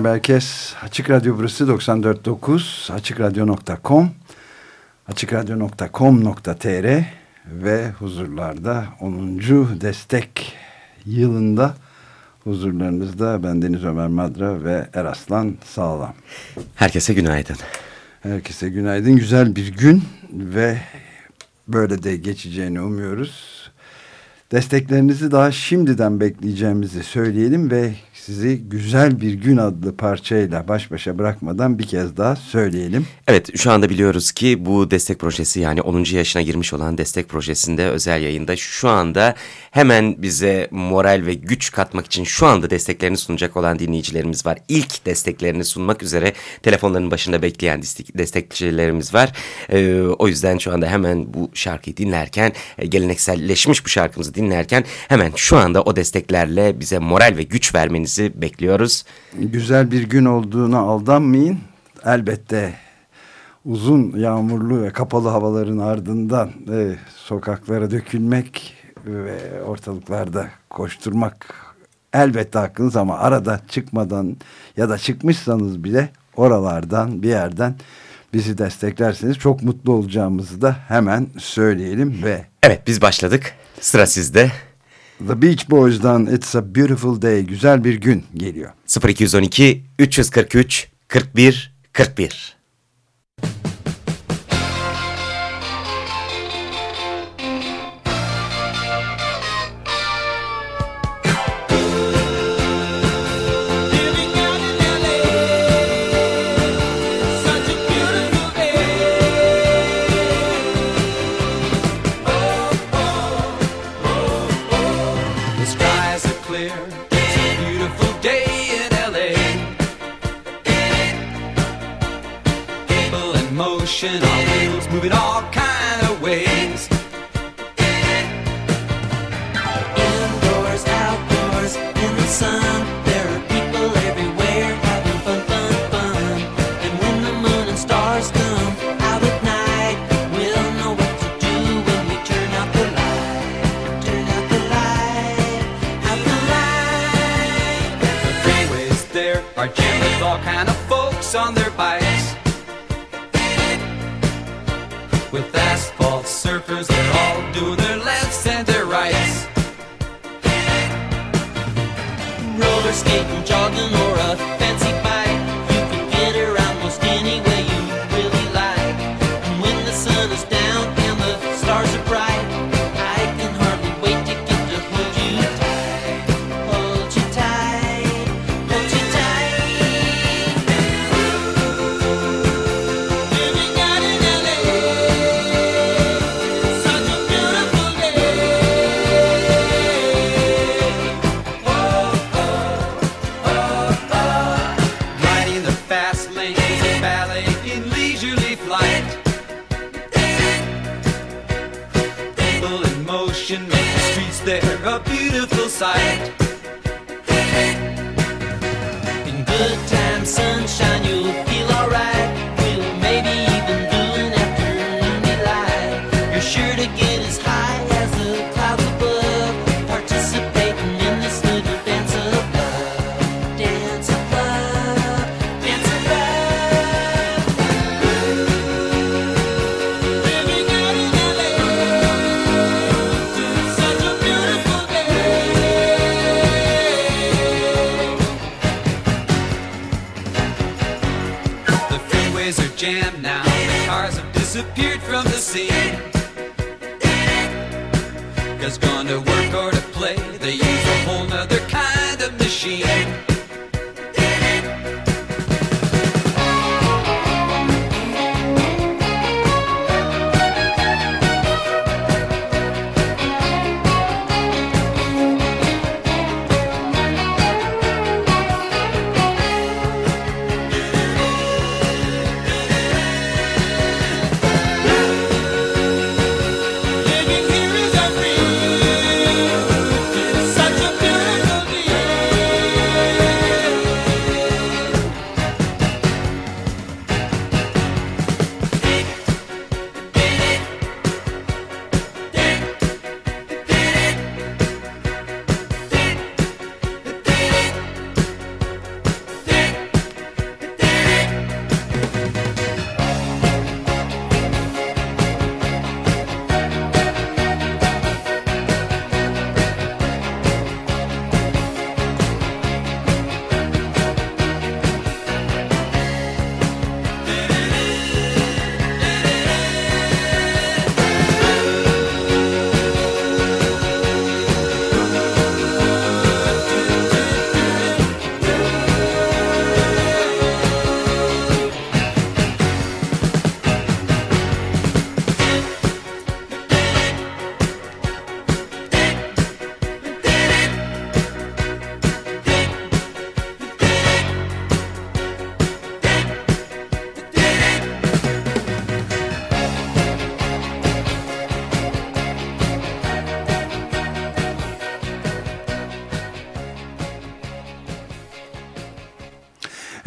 Merhaba herkes. Açık Radyo burası 94.9 açıkradyo.com açıkradyo.com.tr ve huzurlarda 10. destek yılında huzurlarınızda ben Deniz Ömer Madra ve Eraslan Sağlam. Herkese günaydın. Herkese günaydın. Güzel bir gün ve böyle de geçeceğini umuyoruz. Desteklerinizi daha şimdiden bekleyeceğimizi söyleyelim ve sizi Güzel Bir Gün adlı parçayla baş başa bırakmadan bir kez daha söyleyelim. Evet şu anda biliyoruz ki bu destek projesi yani 10. yaşına girmiş olan destek projesinde özel yayında şu anda hemen bize moral ve güç katmak için şu anda desteklerini sunacak olan dinleyicilerimiz var. İlk desteklerini sunmak üzere telefonların başında bekleyen destekçilerimiz var. Ee, o yüzden şu anda hemen bu şarkıyı dinlerken e, gelenekselleşmiş bu şarkımızı dinlerken hemen şu anda o desteklerle bize moral ve güç vermenizi bekliyoruz. Güzel bir gün olduğuna aldanmayın. Elbette uzun yağmurlu ve kapalı havaların ardından e, sokaklara dökülmek ve ortalıklarda koşturmak elbette hakkınız ama arada çıkmadan ya da çıkmışsanız bile oralardan bir yerden bizi desteklerseniz çok mutlu olacağımızı da hemen söyleyelim ve Evet biz başladık. Sıra sizde. The Beach Boys'dan It's a Beautiful Day, güzel bir gün geliyor. 0212 343 41 41 on their bikes with asphalt surfers that all do their lefts and their rights. Roller skating, jogging, or a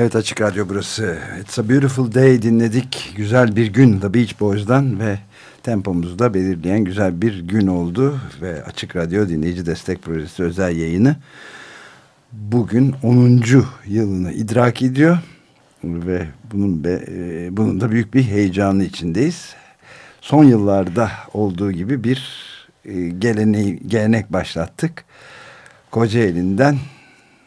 Evet Açık Radyo burası. It's a Beautiful Day dinledik. Güzel bir gün The Beach Boys'dan ve tempomuzu da belirleyen güzel bir gün oldu. Ve Açık Radyo Dinleyici Destek Projesi özel yayını bugün 10. yılını idrak ediyor. Ve bunun, be, e, bunun da büyük bir heyecanı içindeyiz. Son yıllarda olduğu gibi bir e, geleneği, gelenek başlattık. Kocaeli'nden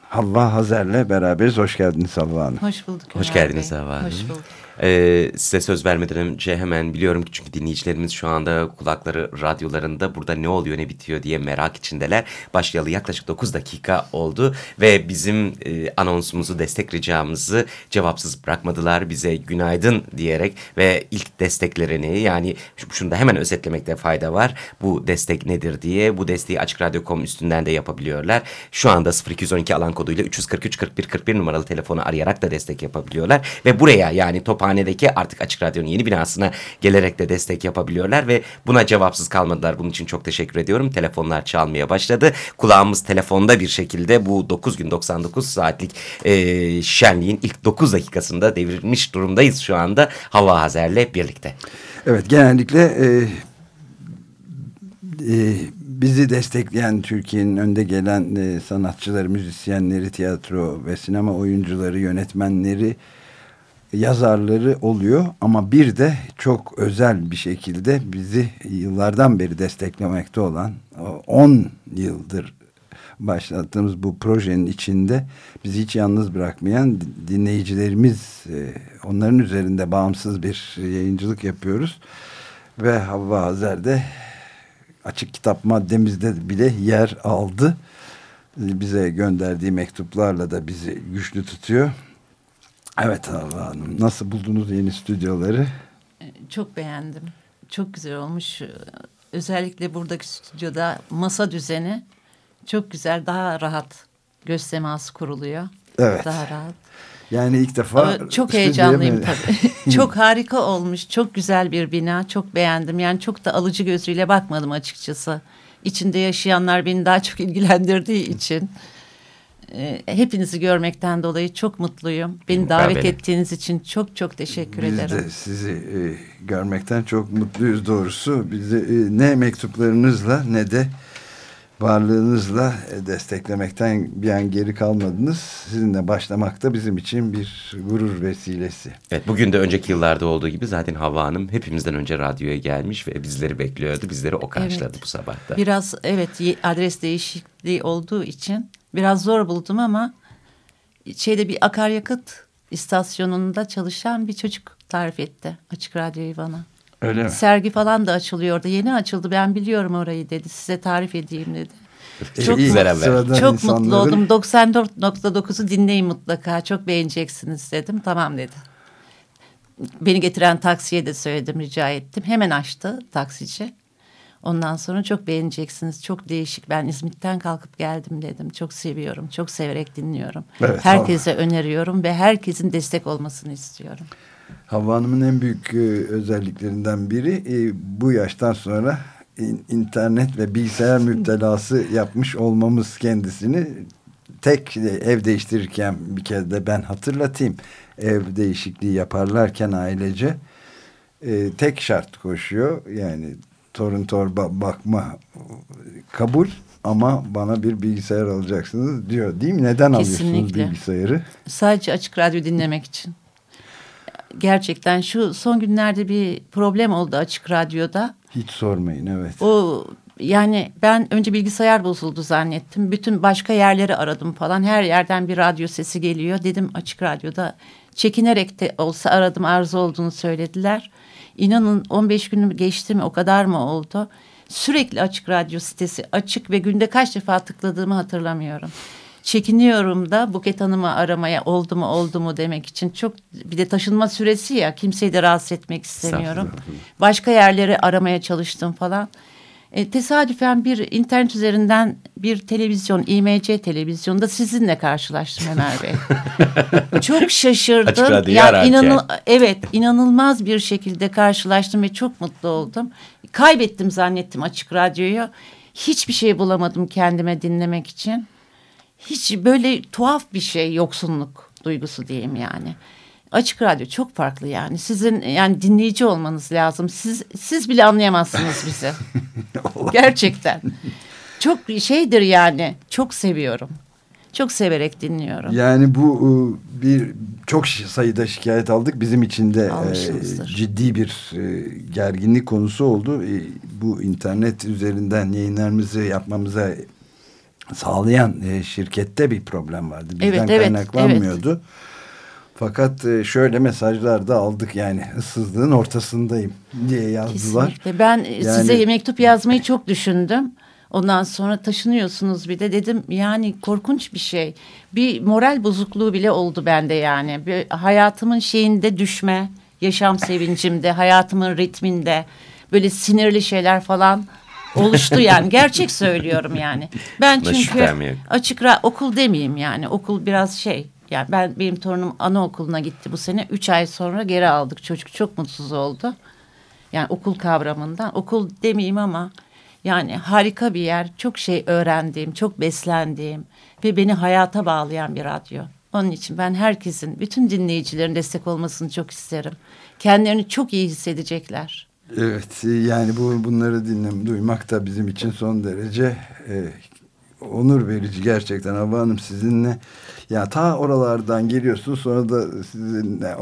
Havva Hazer'le beraberiz. Hoş geldiniz Havva Hanım. Hoş bulduk. Hoş geldiniz. Havva Hanım. Hoş bulduk. Ee, size söz vermeden önce hemen biliyorum ki çünkü dinleyicilerimiz şu anda kulakları radyolarında burada ne oluyor ne bitiyor diye merak içindeler. Başlayalı yaklaşık 9 dakika oldu ve bizim e, anonsumuzu destek ricamızı cevapsız bırakmadılar. Bize günaydın diyerek ve ilk desteklerini yani şunu da hemen özetlemekte fayda var. Bu destek nedir diye bu desteği Açık Radyo.com üstünden de yapabiliyorlar. Şu anda 0212 alan koduyla 343 41 41 numaralı telefonu arayarak da destek yapabiliyorlar ve buraya yani top Tophane'deki artık Açık Radyo'nun yeni binasına gelerek de destek yapabiliyorlar ve buna cevapsız kalmadılar. Bunun için çok teşekkür ediyorum. Telefonlar çalmaya başladı. Kulağımız telefonda bir şekilde bu 9 gün 99 saatlik e, şenliğin ilk 9 dakikasında devrilmiş durumdayız şu anda Hava Hazer'le birlikte. Evet genellikle e, e, bizi destekleyen Türkiye'nin önde gelen e, sanatçıları, müzisyenleri, tiyatro ve sinema oyuncuları, yönetmenleri yazarları oluyor ama bir de çok özel bir şekilde bizi yıllardan beri desteklemekte olan 10 yıldır başlattığımız bu projenin içinde bizi hiç yalnız bırakmayan dinleyicilerimiz onların üzerinde bağımsız bir yayıncılık yapıyoruz. Ve Havva Hazer'de açık kitap maddemizde bile yer aldı. Bize gönderdiği mektuplarla da bizi güçlü tutuyor Evet Havva Hanım. Nasıl buldunuz yeni stüdyoları? Çok beğendim. Çok güzel olmuş. Özellikle buradaki stüdyoda masa düzeni çok güzel. Daha rahat göz teması kuruluyor. Evet. Daha rahat. Yani ilk defa... Çok heyecanlıyım tabii. çok harika olmuş. Çok güzel bir bina. Çok beğendim. Yani çok da alıcı gözüyle bakmadım açıkçası. İçinde yaşayanlar beni daha çok ilgilendirdiği için... E, hepinizi görmekten dolayı çok mutluyum. Beni davet Mukabele. ettiğiniz için çok çok teşekkür Biz ederim. Biz de sizi e, görmekten çok mutluyuz doğrusu. Bizi e, ne mektuplarınızla ne de varlığınızla e, desteklemekten bir an geri kalmadınız. Sizinle başlamak da bizim için bir gurur vesilesi. Evet bugün de önceki yıllarda olduğu gibi zaten Hava Hanım hepimizden önce radyoya gelmiş ve bizleri bekliyordu. Bizleri o karşıladı evet. bu sabahta. Biraz evet adres değişikliği olduğu için Biraz zor buldum ama şeyde bir akaryakıt istasyonunda çalışan bir çocuk tarif etti açık radyoyu bana. Öyle mi? Sergi falan da açılıyordu. Yeni açıldı ben biliyorum orayı dedi. Size tarif edeyim dedi. Çok, güzel çok insanların... mutlu oldum. 94.9'u dinleyin mutlaka. Çok beğeneceksiniz dedim. Tamam dedi. Beni getiren taksiye de söyledim rica ettim. Hemen açtı taksici. Ondan sonra çok beğeneceksiniz. Çok değişik. Ben İzmit'ten kalkıp geldim dedim. Çok seviyorum. Çok severek dinliyorum. Evet, Herkese tamam. öneriyorum ve herkesin destek olmasını istiyorum. Havva Hanım'ın en büyük e, özelliklerinden biri e, bu yaştan sonra internet ve bilgisayar müptelası yapmış olmamız kendisini tek ev değiştirirken bir kez de ben hatırlatayım ev değişikliği yaparlarken ailece e, tek şart koşuyor yani torun torba bakma kabul ama bana bir bilgisayar alacaksınız diyor değil mi? Neden Kesinlikle. alıyorsunuz bilgisayarı? Sadece açık radyo dinlemek için. Gerçekten şu son günlerde bir problem oldu açık radyoda. Hiç sormayın evet. O yani ben önce bilgisayar bozuldu zannettim. Bütün başka yerleri aradım falan. Her yerden bir radyo sesi geliyor. Dedim açık radyoda çekinerek de olsa aradım arıza olduğunu söylediler. İnanın 15 günü geçti mi o kadar mı oldu? Sürekli açık radyo sitesi açık ve günde kaç defa tıkladığımı hatırlamıyorum. Çekiniyorum da Buket Hanım'ı aramaya oldu mu oldu mu demek için. Çok bir de taşınma süresi ya kimseyi de rahatsız etmek istemiyorum. Başka yerleri aramaya çalıştım falan. E, tesadüfen bir internet üzerinden bir televizyon, İMC televizyonda sizinle karşılaştım Ömer Bey. çok şaşırdım. yani inanıl evet, inanılmaz bir şekilde karşılaştım ve çok mutlu oldum. Kaybettim zannettim açık radyoyu. Hiçbir şey bulamadım kendime dinlemek için. Hiç böyle tuhaf bir şey yoksunluk. duygusu diyeyim yani. Açık radyo çok farklı yani. Sizin yani dinleyici olmanız lazım. Siz siz bile anlayamazsınız bizi. Gerçekten. Çok şeydir yani. Çok seviyorum. Çok severek dinliyorum. Yani bu e, bir çok sayıda şikayet aldık. Bizim için de e, ciddi bir e, gerginlik konusu oldu. E, bu internet üzerinden yayınlarımızı yapmamıza sağlayan şirkette bir problem vardı. Bizden evet, evet, kaynaklanmıyordu. Evet. Fakat e, şöyle mesajlar da aldık yani ıssızlığın ortasındayım diye yazdılar. Kesinlikle. Ben yani, size mektup yazmayı çok düşündüm. Ondan sonra taşınıyorsunuz bir de dedim yani korkunç bir şey. Bir moral bozukluğu bile oldu bende yani. Bir hayatımın şeyinde düşme, yaşam sevincimde, hayatımın ritminde böyle sinirli şeyler falan oluştu yani. Gerçek söylüyorum yani. Ben çünkü açık okul demeyeyim yani. Okul biraz şey yani ben benim torunum anaokuluna gitti bu sene. Üç ay sonra geri aldık. Çocuk çok mutsuz oldu. Yani okul kavramından. Okul demeyeyim ama yani harika bir yer. Çok şey öğrendiğim, çok beslendiğim ve beni hayata bağlayan bir radyo. Onun için ben herkesin, bütün dinleyicilerin destek olmasını çok isterim. Kendilerini çok iyi hissedecekler. Evet yani bu bunları dinlem duymak da bizim için son derece e, onur verici gerçekten Havva Hanım sizinle ya ta oralardan geliyorsunuz sonra da sizinle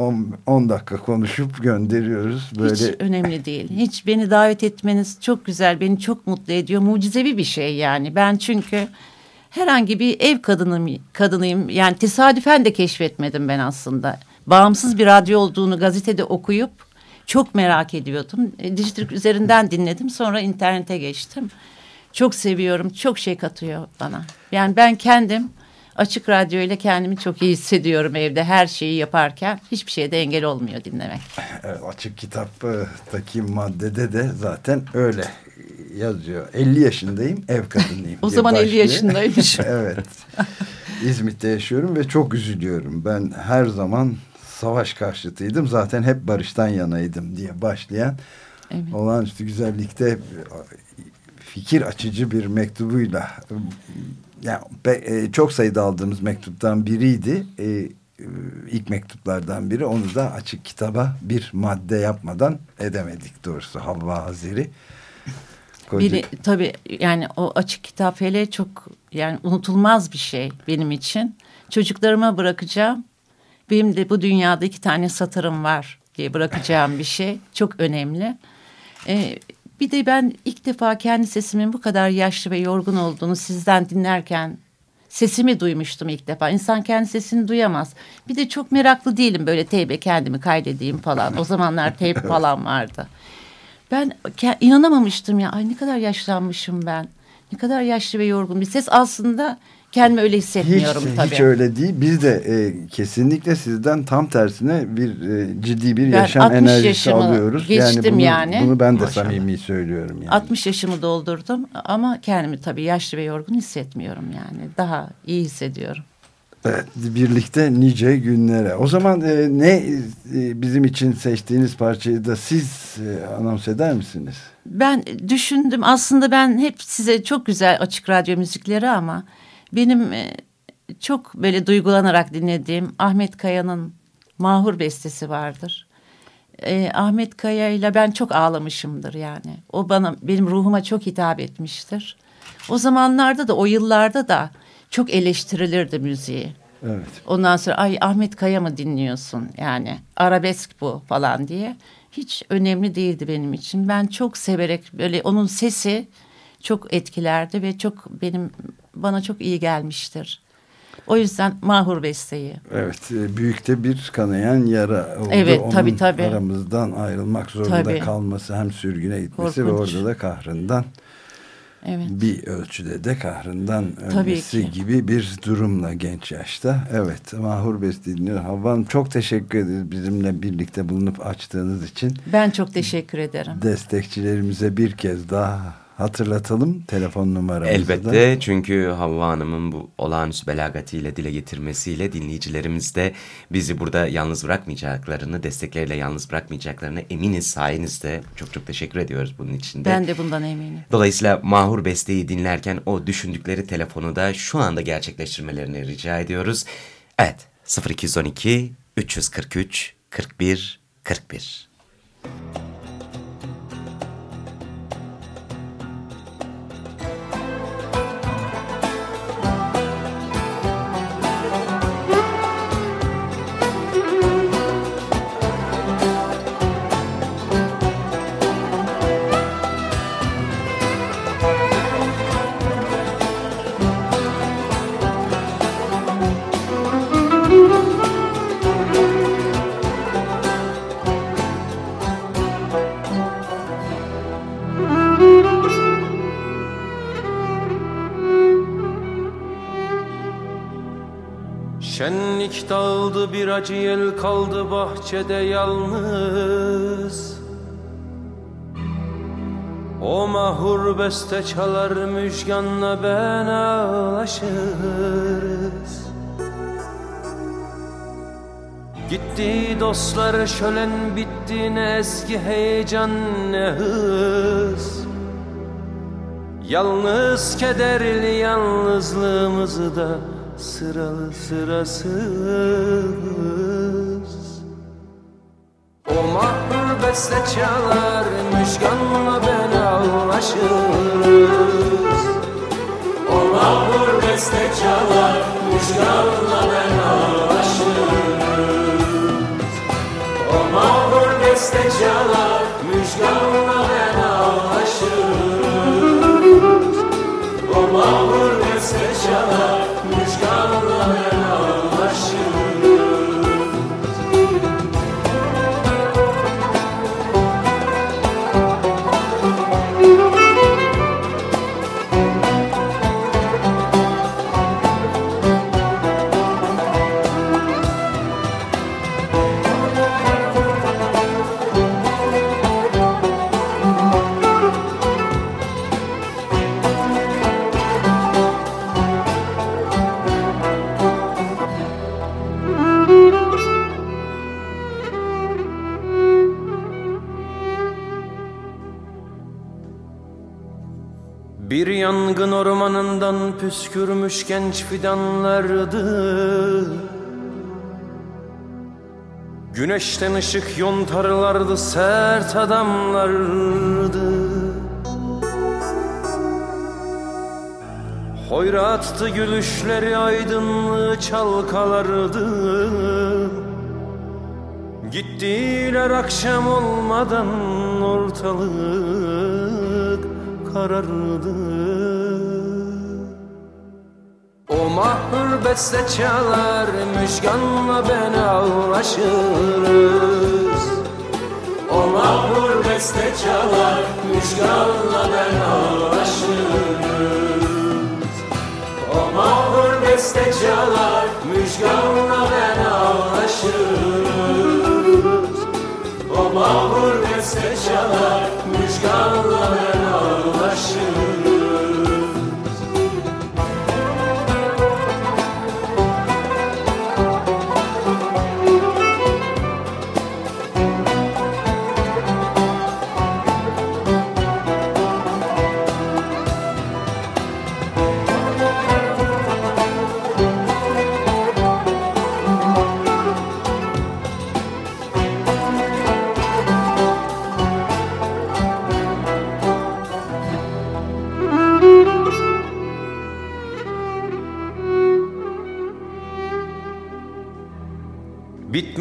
10 dakika konuşup gönderiyoruz. Böyle... Hiç önemli değil. Hiç beni davet etmeniz çok güzel. Beni çok mutlu ediyor. Mucizevi bir şey yani. Ben çünkü herhangi bir ev kadınım, kadınıyım. Yani tesadüfen de keşfetmedim ben aslında. Bağımsız bir radyo olduğunu gazetede okuyup çok merak ediyordum. E, Dijitürk üzerinden dinledim. Sonra internete geçtim. Çok seviyorum. Çok şey katıyor bana. Yani ben kendim açık radyo ile kendimi çok iyi hissediyorum evde her şeyi yaparken. Hiçbir şeyde engel olmuyor dinlemek. Evet, açık kitaptaki maddede de zaten öyle yazıyor. 50 yaşındayım, ev kadınıyım. o zaman başlıyor. 50 yaşındaymış. evet. İzmit'te yaşıyorum ve çok üzülüyorum. Ben her zaman savaş karşıtıydım. Zaten hep barıştan yanaydım diye başlayan evet. olağanüstü güzellikte fikir açıcı bir mektubuyla yani e, çok sayıda aldığımız mektuptan biriydi. E, e, ilk mektuplardan biri. Onu da açık kitaba bir madde yapmadan edemedik doğrusu Havva Hazeri. Biri, tabii yani o açık kitap hele çok yani unutulmaz bir şey benim için. Çocuklarıma bırakacağım. Benim de bu dünyada iki tane satırım var diye bırakacağım bir şey. Çok önemli. Ee, bir de ben ilk defa kendi sesimin bu kadar yaşlı ve yorgun olduğunu sizden dinlerken sesimi duymuştum ilk defa. İnsan kendi sesini duyamaz. Bir de çok meraklı değilim böyle teybe kendimi kaydedeyim falan. O zamanlar teyp falan vardı. Ben inanamamıştım ya. Ay ne kadar yaşlanmışım ben. Ne kadar yaşlı ve yorgun bir ses aslında kendimi öyle hissetmiyorum hiç, tabii. Hiç öyle değil. Biz de e, kesinlikle sizden tam tersine bir e, ciddi bir ben yaşam enerjisi alıyoruz. Geçtim yani bunu, yani. Bunu ben de Maşallah. samimi söylüyorum. Yani. 60 yaşımı doldurdum ama kendimi tabii yaşlı ve yorgun hissetmiyorum yani. Daha iyi hissediyorum. Evet, birlikte nice günlere. O zaman e, ne e, bizim için seçtiğiniz parçayı da siz e, anons eder misiniz? Ben düşündüm aslında ben hep size çok güzel açık radyo müzikleri ama benim e, çok böyle duygulanarak dinlediğim Ahmet Kaya'nın Mahur bestesi vardır. E, Ahmet Kaya ile ben çok ağlamışımdır yani. O bana benim ruhuma çok hitap etmiştir. O zamanlarda da o yıllarda da çok eleştirilirdi müziği. Evet. Ondan sonra ay Ahmet Kaya mı dinliyorsun yani arabesk bu falan diye. Hiç önemli değildi benim için. Ben çok severek böyle onun sesi çok etkilerdi ve çok benim bana çok iyi gelmiştir. O yüzden Mahur Beste'yi. Evet, e, büyük de bir kanayan yara oldu. Evet, Onun tabii tabii. aramızdan ayrılmak zorunda tabii. kalması, hem sürgüne gitmesi Korkunç. ve orada da kahrından evet. bir ölçüde de kahrından ölmesi gibi bir durumla genç yaşta. Evet, Mahur Beste dinliyor. Havva çok teşekkür ederiz bizimle birlikte bulunup açtığınız için. Ben çok teşekkür ederim. Destekçilerimize bir kez daha hatırlatalım telefon numaramızı Elbette da. çünkü Havva Hanım'ın bu olağanüstü belagatiyle dile getirmesiyle dinleyicilerimiz de bizi burada yalnız bırakmayacaklarını, destekleriyle yalnız bırakmayacaklarını eminiz sayenizde. Çok çok teşekkür ediyoruz bunun için de. Ben de bundan eminim. Dolayısıyla Mahur Beste'yi dinlerken o düşündükleri telefonu da şu anda gerçekleştirmelerini rica ediyoruz. Evet 0212 343 41 41 Şenlik dağıldı bir acı yel kaldı bahçede yalnız. O mahur beste çalar müjganla ben ağlaşırız. Gitti dostlar şölen bitti ne eski heyecan ne hız. Yalnız kederli yalnızlığımızı da sıralı sırasız. O mahpur beste çalar Müjganla ben ağlaşırız O mahpur beste çalar Müjganla ben ağlaşırız O mahpur beste çalar Müjganla ben ağlaşırız O mahpur beste çalar yangın ormanından püskürmüş genç fidanlardı. Güneşten ışık yontarlardı sert adamlardı. Hoyrattı gülüşleri aydınlığı çalkalardı. Gittiler akşam olmadan ortalık karardı. O mahpur beste çalar Müjganla ben ağlaşırız O mahpur beste çalar Müjganla ben ağlaşırız O mahpur beste çalar Müjganla ben ağlaşırız O mahpur beste çalar Müjganla ben ağlaşırız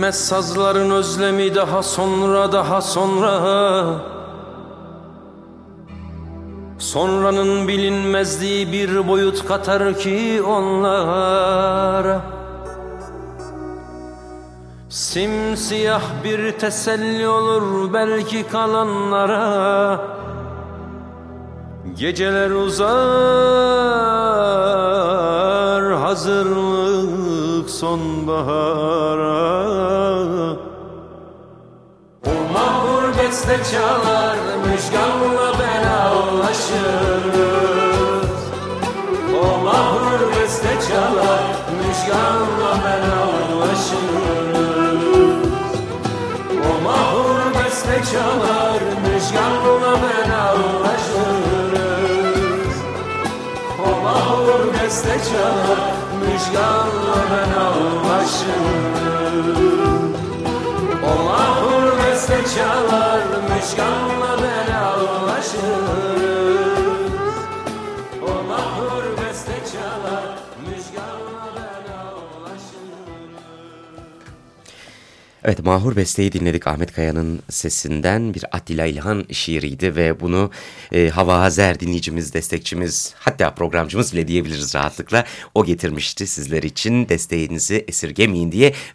Bitmez sazların özlemi daha sonra daha sonra. Sonranın bilinmezliği bir boyut katar ki onlara Simsiyah bir teselli olur belki kalanlara. Geceler uzar hazırlık sonbahara. O mahvur beste çalar müjganla O mahvur beste çalar müjganla O mahvur beste çalar müjganla O mahvur beste çalar müjganla ben ağlaşırız O mahur beste çalar Müjganla Evet Mahur Beste'yi dinledik Ahmet Kaya'nın sesinden bir Attila İlhan şiiriydi ve bunu e, Hava Hazer dinleyicimiz, destekçimiz hatta programcımız bile diyebiliriz rahatlıkla. O getirmişti sizler için desteğinizi esirgemeyin diye